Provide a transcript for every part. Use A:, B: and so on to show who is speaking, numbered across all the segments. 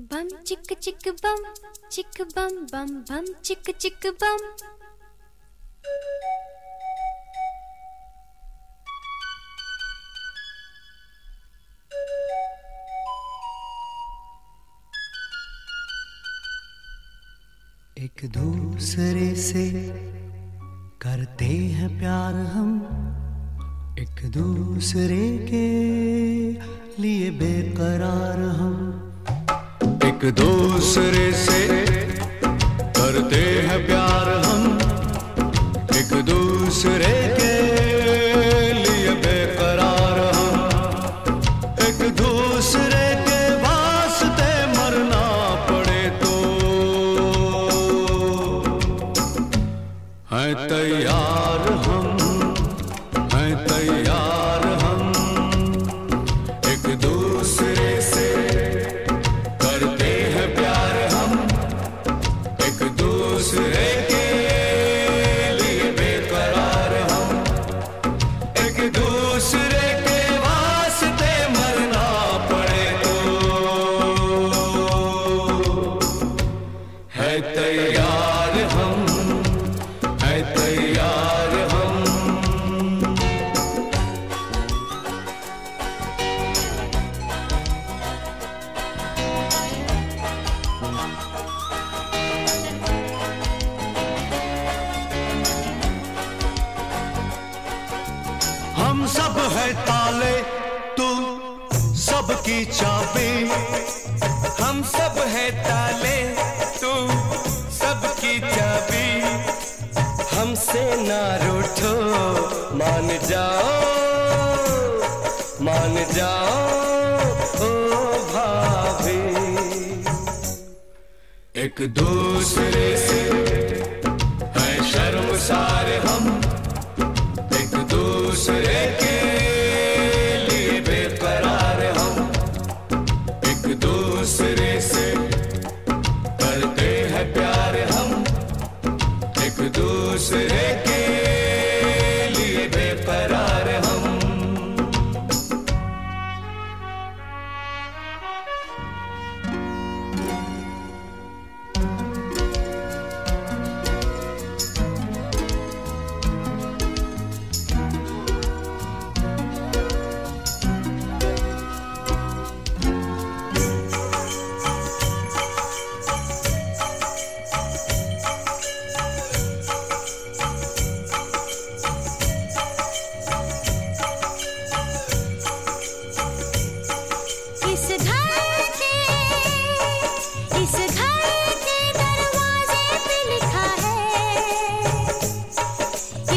A: बम चिक चिक बम चिक बम बम बम चिक चिक बम
B: एक दूसरे से करते हैं प्यार हम। एक दूसरे के लिए बेकरार दूसरे से करते हैं प्यार हम एक दूसरे के लिए बेकरार हम। एक दूसरे के वास्ते मरना पड़े तो हैं तैयार हम, हैं तैयार हम सब है ताले तू सबकी चाबी।
C: हम सब है ताले तू सबकी चाबी। हमसे ना रूठो, मान जाओ मान जाओ, ओ भाभी।
B: एक दूसरे से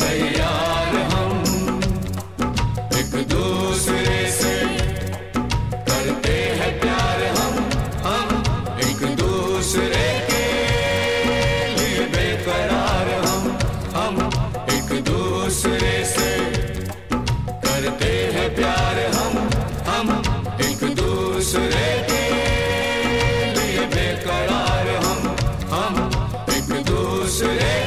B: तैयार हम। एक दूसरे से करते हैं प्यार हम। हम एक दूसरे के लिए बेकरार हम।
A: हम एक दूसरे से करते हैं प्यार हम। हम एक
C: दूसरे के लिए बेकरार हम। हम
B: एक दूसरे